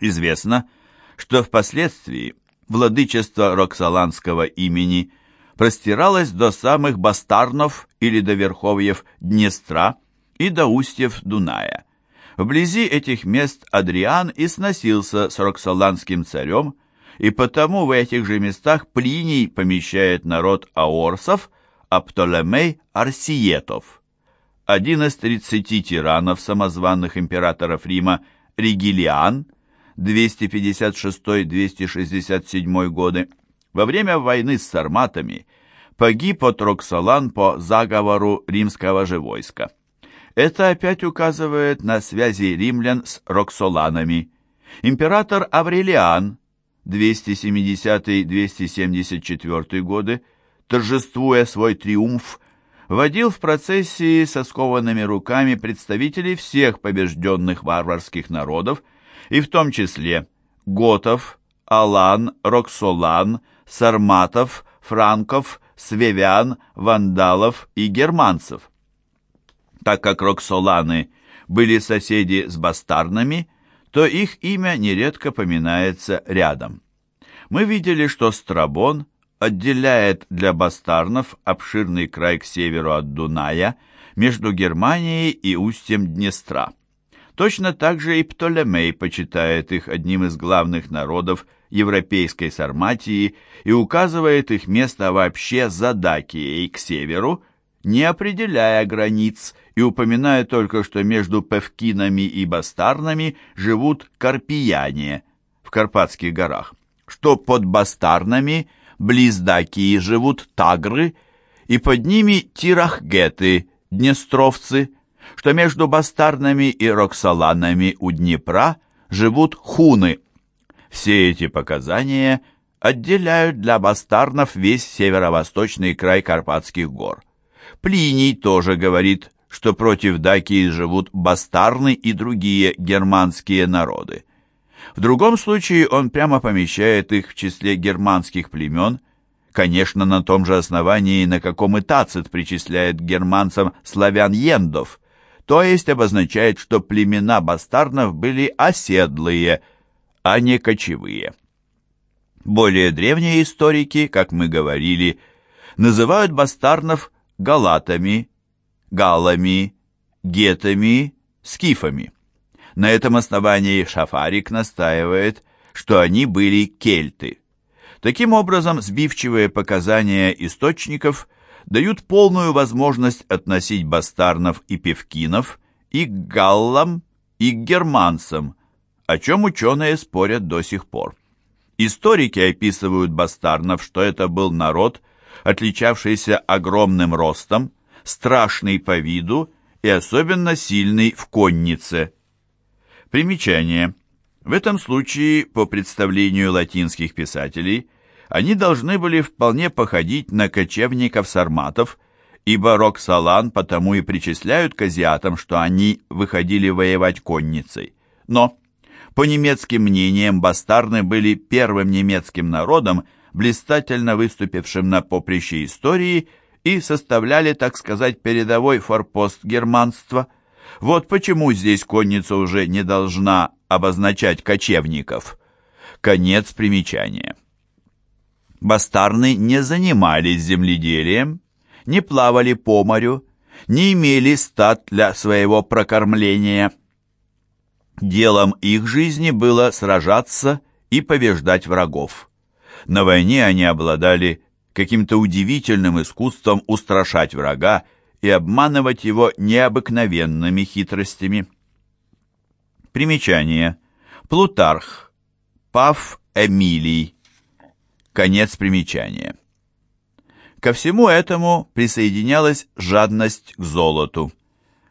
Известно, что впоследствии владычество Роксоланского имени простиралось до самых Бастарнов или до верховьев Днестра и до устьев Дуная. Вблизи этих мест Адриан и сносился с Роксоланским царем, и потому в этих же местах Плиний помещает народ аорсов, а Птолемей – арсиетов. Один из тридцати тиранов самозванных императоров Рима, Ригилиан, 256-267 годы, во время войны с сарматами погиб от Роксолан по заговору римского же войска. Это опять указывает на связи римлян с Роксоланами. Император Аврелиан, 270-274 годы, торжествуя свой триумф, водил в процессии со скованными руками представителей всех побежденных варварских народов, и в том числе готов, алан, роксолан, сарматов, франков, свевян, вандалов и германцев. Так как роксоланы были соседи с бастарнами, то их имя нередко поминается рядом. Мы видели, что Страбон отделяет для бастарнов обширный край к северу от Дуная между Германией и устьем Днестра. Точно так же и Птолемей почитает их одним из главных народов европейской Сарматии и указывает их место вообще за Дакией к северу, не определяя границ и упоминая только, что между Певкинами и Бастарнами живут карпияне в Карпатских горах, что под Бастарнами близ Дакии живут тагры и под ними тирахгеты, днестровцы – что между бастарнами и роксоланами у Днепра живут хуны. Все эти показания отделяют для бастарнов весь северо-восточный край Карпатских гор. Плиний тоже говорит, что против Дакии живут бастарны и другие германские народы. В другом случае он прямо помещает их в числе германских племен, конечно, на том же основании, на каком и Тацит причисляет германцам славян-ендов – то есть обозначает, что племена бастарнов были оседлые, а не кочевые. Более древние историки, как мы говорили, называют бастарнов галатами, галами, гетами, скифами. На этом основании Шафарик настаивает, что они были кельты. Таким образом, сбивчивые показания источников дают полную возможность относить бастарнов и певкинов и к галлам, и к германцам, о чем ученые спорят до сих пор. Историки описывают бастарнов, что это был народ, отличавшийся огромным ростом, страшный по виду и особенно сильный в коннице. Примечание. В этом случае, по представлению латинских писателей, они должны были вполне походить на кочевников-сарматов, ибо Роксолан потому и причисляют к азиатам, что они выходили воевать конницей. Но, по немецким мнениям, бастарны были первым немецким народом, блистательно выступившим на поприще истории и составляли, так сказать, передовой форпост германства. Вот почему здесь конница уже не должна обозначать кочевников. Конец примечания. Бастарны не занимались земледелием, не плавали по морю, не имели стад для своего прокормления. Делом их жизни было сражаться и побеждать врагов. На войне они обладали каким-то удивительным искусством устрашать врага и обманывать его необыкновенными хитростями. Примечание. Плутарх. Пав Эмилий. Конец примечания. Ко всему этому присоединялась жадность к золоту.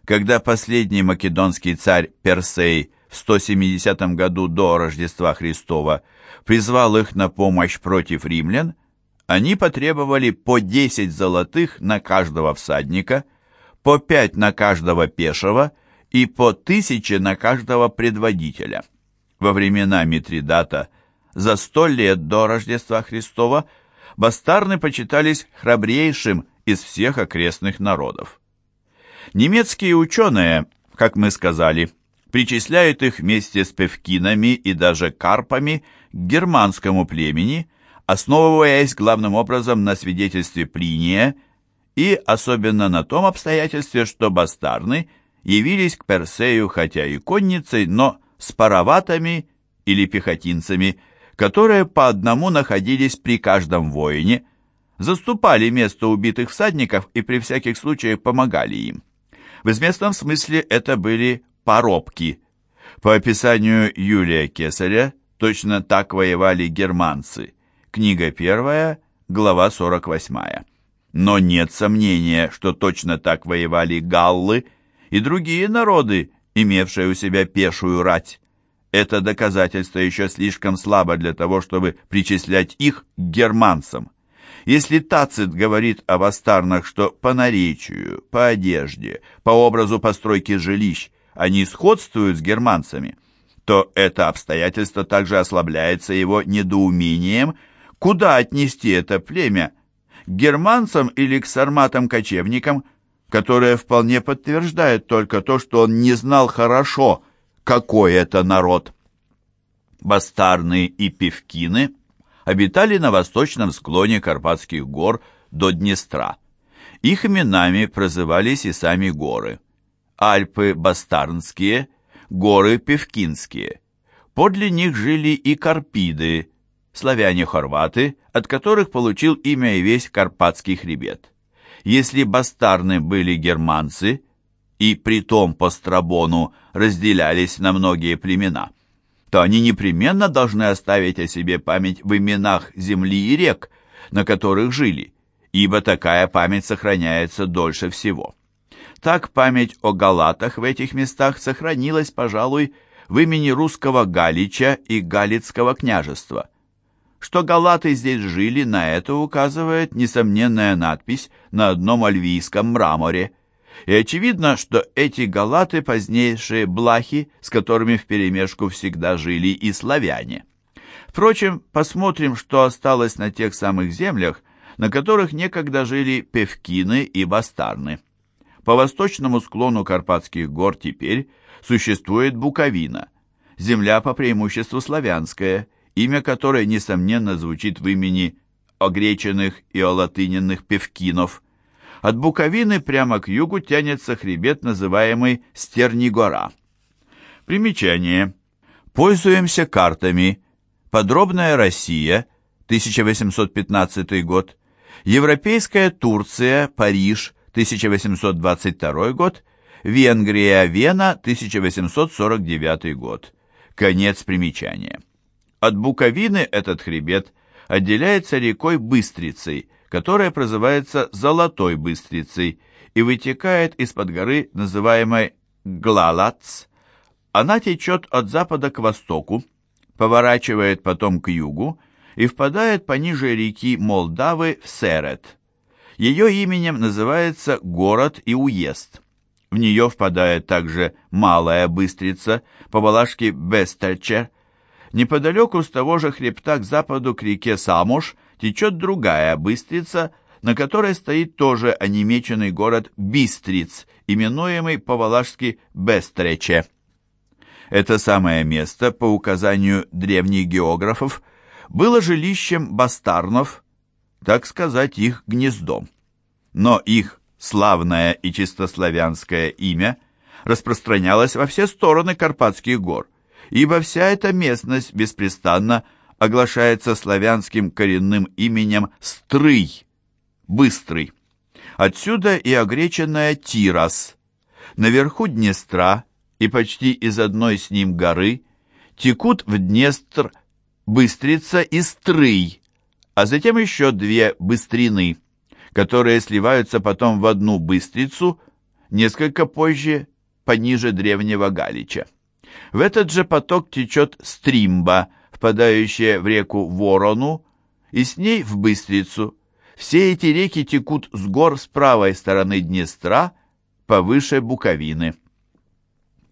Когда последний македонский царь Персей в 170 году до Рождества Христова призвал их на помощь против римлян, они потребовали по 10 золотых на каждого всадника, по 5 на каждого пешего и по 1000 на каждого предводителя. Во времена Митридата – за сто лет до Рождества Христова бастарны почитались храбрейшим из всех окрестных народов. Немецкие ученые, как мы сказали, причисляют их вместе с певкинами и даже карпами к германскому племени, основываясь главным образом на свидетельстве Плиния и особенно на том обстоятельстве, что бастарны явились к Персею хотя и конницей, но с пароватами или пехотинцами, которые по одному находились при каждом воине, заступали место убитых всадников и при всяких случаях помогали им. В известном смысле это были поробки. По описанию Юлия Кесаря, точно так воевали германцы. Книга первая, глава 48. Но нет сомнения, что точно так воевали галлы и другие народы, имевшие у себя пешую рать. Это доказательство еще слишком слабо для того, чтобы причислять их к германцам. Если Тацит говорит о бастарнах, что по наречию, по одежде, по образу постройки жилищ они сходствуют с германцами, то это обстоятельство также ослабляется его недоумением, куда отнести это племя, к германцам или к сарматам-кочевникам, которое вполне подтверждает только то, что он не знал хорошо, какой это народ. Бастарны и певкины – обитали на восточном склоне Карпатских гор до Днестра. Их именами прозывались и сами горы. Альпы Бастарнские, горы Певкинские. Подле них жили и Карпиды, славяне-хорваты, от которых получил имя и весь Карпатский хребет. Если бастарны были германцы, и притом по Страбону разделялись на многие племена – то они непременно должны оставить о себе память в именах земли и рек, на которых жили, ибо такая память сохраняется дольше всего. Так память о галатах в этих местах сохранилась, пожалуй, в имени русского Галича и Галицкого княжества. Что галаты здесь жили, на это указывает несомненная надпись на одном альвийском мраморе – и очевидно, что эти галаты позднейшие блахи, с которыми вперемешку всегда жили и славяне. Впрочем, посмотрим, что осталось на тех самых землях, на которых некогда жили певкины и бастарны. По восточному склону Карпатских гор теперь существует Буковина, земля по преимуществу славянская, имя которой, несомненно, звучит в имени огреченных и олатыненных певкинов – от Буковины прямо к югу тянется хребет, называемый Стернигора. Примечание. Пользуемся картами. Подробная Россия, 1815 год. Европейская Турция, Париж, 1822 год. Венгрия, Вена, 1849 год. Конец примечания. От Буковины этот хребет отделяется рекой Быстрицей, которая прозывается Золотой Быстрицей и вытекает из-под горы, называемой Глалац. Она течет от запада к востоку, поворачивает потом к югу и впадает пониже реки Молдавы в Серет. Ее именем называется город и уезд. В нее впадает также Малая Быстрица, по-балашски Бестельчер. Неподалеку с того же хребта к западу к реке Самуш течет другая Быстрица, на которой стоит тоже онемеченный город Бистриц, именуемый по-валашски Бестрече. Это самое место, по указанию древних географов, было жилищем бастарнов, так сказать, их гнездом. Но их славное и чистославянское имя распространялось во все стороны Карпатских гор, ибо вся эта местность беспрестанно оглашается славянским коренным именем Стрый, быстрый. Отсюда и огреченная Тирас. Наверху Днестра и почти из одной с ним горы текут в Днестр Быстрица и Стрый, а затем еще две Быстрины, которые сливаются потом в одну Быстрицу, несколько позже, пониже древнего Галича. В этот же поток течет Стримба – впадающая в реку Ворону, и с ней в Быстрицу. Все эти реки текут с гор с правой стороны Днестра, повыше Буковины.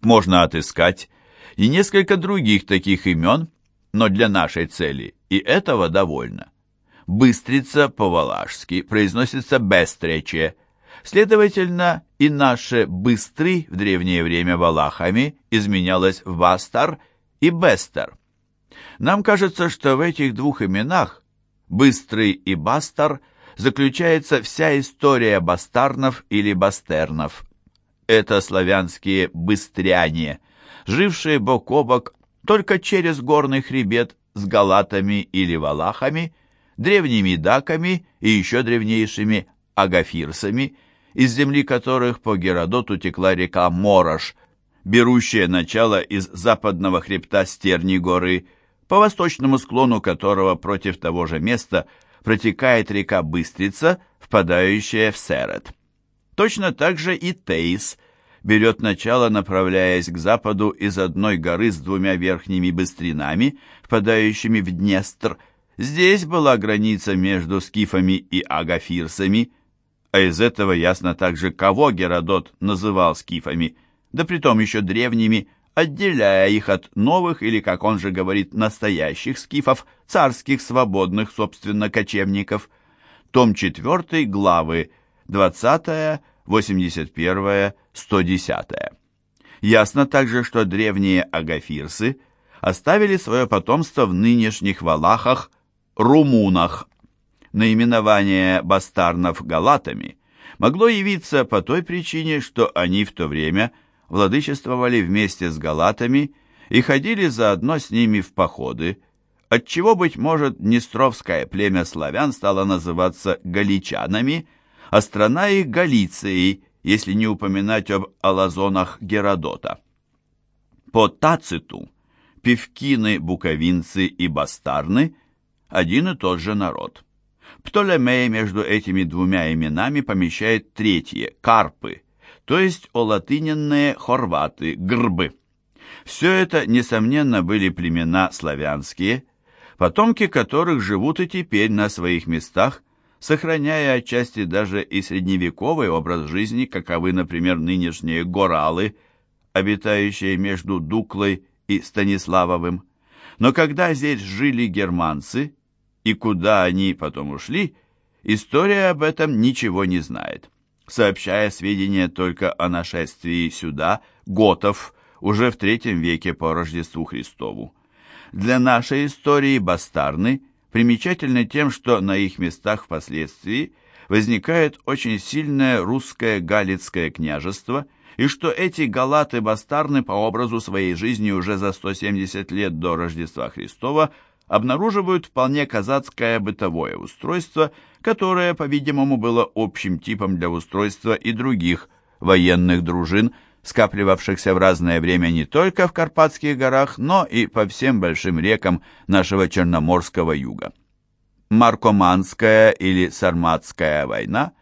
Можно отыскать и несколько других таких имен, но для нашей цели и этого довольно. Быстрица по-валашски произносится «бестрече», Следовательно, и наше «быстрый» в древнее время валахами изменялось в «бастар» и «бестер». Нам кажется, что в этих двух именах «быстрый» и «бастар» заключается вся история бастарнов или бастернов. Это славянские «быстряне», жившие бок о бок только через горный хребет с галатами или валахами, древними даками и еще древнейшими агафирсами, из земли которых по Геродоту текла река Морош, берущая начало из западного хребта Стерни горы, по восточному склону которого против того же места протекает река Быстрица, впадающая в Серет. Точно так же и Тейс берет начало, направляясь к западу из одной горы с двумя верхними быстринами, впадающими в Днестр. Здесь была граница между скифами и агафирсами, а из этого ясно также, кого Геродот называл скифами, да притом еще древними, отделяя их от новых или, как он же говорит, настоящих скифов, царских свободных, собственно, кочевников. Том 4 главы 20 81 110 Ясно также, что древние агафирсы оставили свое потомство в нынешних валахах, румунах. Наименование бастарнов галатами могло явиться по той причине, что они в то время владычествовали вместе с галатами и ходили заодно с ними в походы, отчего, быть может, Днестровское племя славян стало называться галичанами, а страна их Галицией, если не упоминать об алазонах Геродота. По Тациту певкины, буковинцы и бастарны – один и тот же народ. Птолемей между этими двумя именами помещает третье – карпы, то есть олатыненные хорваты, грбы. Все это, несомненно, были племена славянские, потомки которых живут и теперь на своих местах, сохраняя отчасти даже и средневековый образ жизни, каковы, например, нынешние горалы, обитающие между Дуклой и Станиславовым. Но когда здесь жили германцы, и куда они потом ушли, история об этом ничего не знает, сообщая сведения только о нашествии сюда готов уже в третьем веке по Рождеству Христову. Для нашей истории бастарны примечательны тем, что на их местах впоследствии возникает очень сильное русское галицкое княжество – и что эти галаты-бастарны по образу своей жизни уже за 170 лет до Рождества Христова обнаруживают вполне казацкое бытовое устройство, которое, по-видимому, было общим типом для устройства и других военных дружин, скапливавшихся в разное время не только в Карпатских горах, но и по всем большим рекам нашего Черноморского юга. Маркоманская или Сарматская война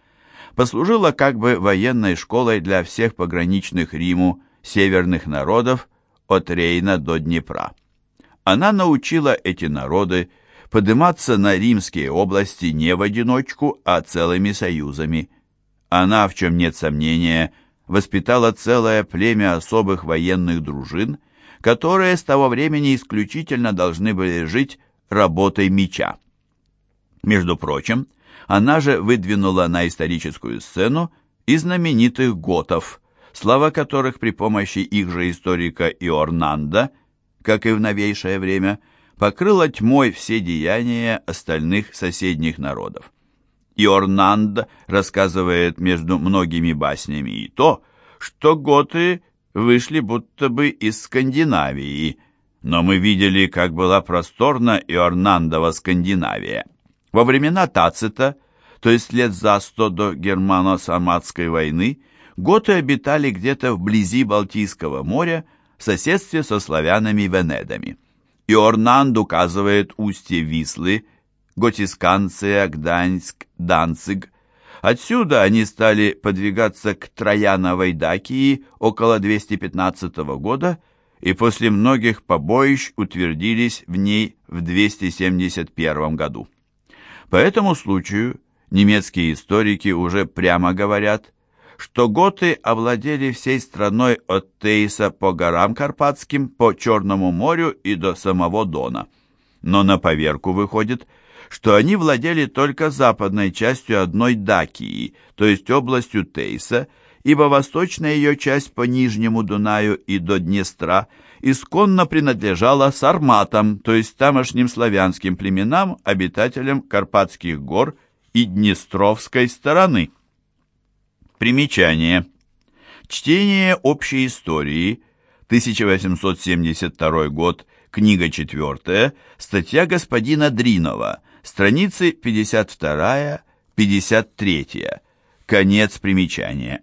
послужила как бы военной школой для всех пограничных Риму северных народов от Рейна до Днепра. Она научила эти народы подниматься на римские области не в одиночку, а целыми союзами. Она, в чем нет сомнения, воспитала целое племя особых военных дружин, которые с того времени исключительно должны были жить работой меча. Между прочим, она же выдвинула на историческую сцену и знаменитых готов, слава которых при помощи их же историка Иорнанда, как и в новейшее время, покрыла тьмой все деяния остальных соседних народов. Иорнанд рассказывает между многими баснями и то, что готы вышли будто бы из Скандинавии, но мы видели, как была просторна Иорнандова Скандинавия. Во времена Тацита, то есть лет за сто до германо-саматской войны, готы обитали где-то вблизи Балтийского моря в соседстве со славянами-венедами. Иорнанд указывает устье Вислы, Готисканция, Гданьск, Данциг. Отсюда они стали подвигаться к Трояновой Дакии около 215 года и после многих побоищ утвердились в ней в 271 году. По этому случаю немецкие историки уже прямо говорят, что готы овладели всей страной от Тейса по горам Карпатским, по Черному морю и до самого Дона. но на поверку выходит, что они владели только западной частью одной Дакии, то есть областью Тейса, ибо восточная ее часть по Нижнему Дунаю и до Днестра исконно принадлежала сарматам, то есть тамошним славянским племенам, обитателям Карпатских гор и Днестровской стороны. Примечание. Чтение общей истории, 1872 год, книга 4, статья господина Дринова, страницы 52-53, конец примечания.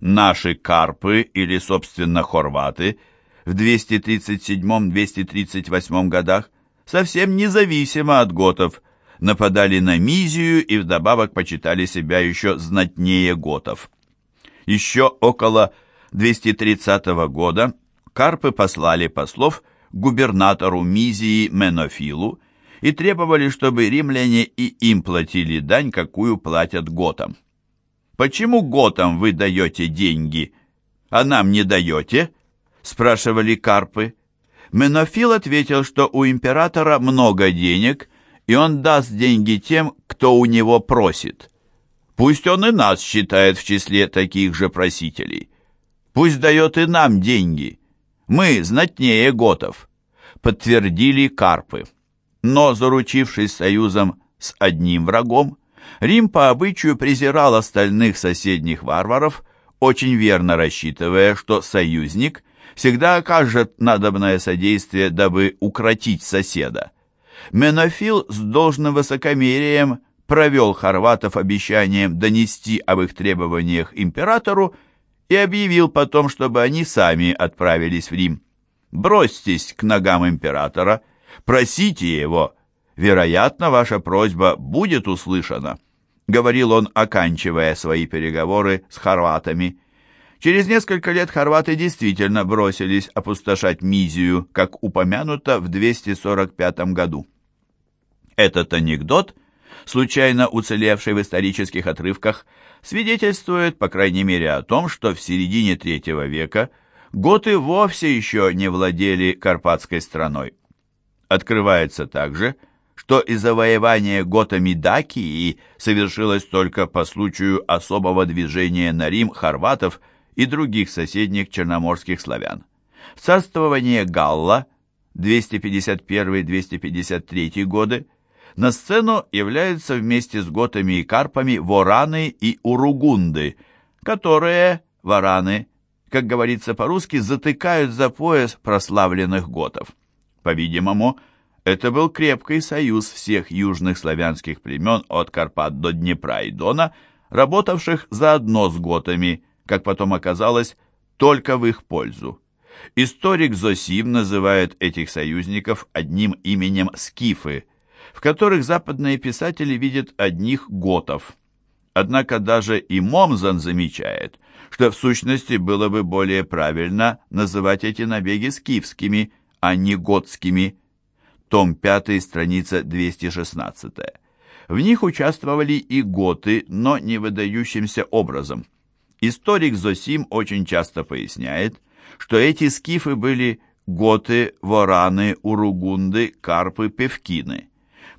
Наши карпы, или, собственно, хорваты, в 237-238 годах, совсем независимо от готов, нападали на Мизию и вдобавок почитали себя еще знатнее готов. Еще около 230 года карпы послали послов губернатору Мизии Менофилу и требовали, чтобы римляне и им платили дань, какую платят готам. «Почему готам вы даете деньги, а нам не даете?» – спрашивали карпы. Менофил ответил, что у императора много денег, и он даст деньги тем, кто у него просит. Пусть он и нас считает в числе таких же просителей. Пусть дает и нам деньги. Мы знатнее готов, подтвердили карпы. Но, заручившись союзом с одним врагом, Рим по обычаю презирал остальных соседних варваров, очень верно рассчитывая, что союзник всегда окажет надобное содействие, дабы укротить соседа. Менофил с должным высокомерием провел хорватов обещанием донести об их требованиях императору и объявил потом, чтобы они сами отправились в Рим. «Бросьтесь к ногам императора, просите его, вероятно, ваша просьба будет услышана», говорил он, оканчивая свои переговоры с хорватами. Через несколько лет хорваты действительно бросились опустошать Мизию, как упомянуто в 245 году. Этот анекдот, случайно уцелевший в исторических отрывках, свидетельствует, по крайней мере, о том, что в середине третьего века готы вовсе еще не владели Карпатской страной. Открывается также, что и завоевание готами Дакии совершилось только по случаю особого движения на Рим хорватов и других соседних черноморских славян. царствование Галла 251-253 годы на сцену являются вместе с готами и карпами вораны и уругунды, которые, вараны, как говорится по-русски, затыкают за пояс прославленных готов. По-видимому, это был крепкий союз всех южных славянских племен от Карпат до Днепра и Дона, работавших заодно с готами, как потом оказалось, только в их пользу. Историк Зосим называет этих союзников одним именем скифы – в которых западные писатели видят одних готов. Однако даже и Момзан замечает, что в сущности было бы более правильно называть эти набеги скифскими, а не готскими. Том 5, страница 216. В них участвовали и готы, но не выдающимся образом. Историк Зосим очень часто поясняет, что эти скифы были готы, вораны, уругунды, карпы, певкины.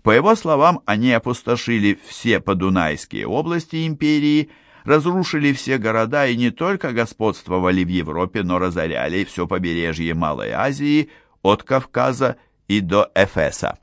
По его словам, они опустошили все подунайские области империи, разрушили все города и не только господствовали в Европе, но разоряли все побережье Малой Азии от Кавказа и до Эфеса.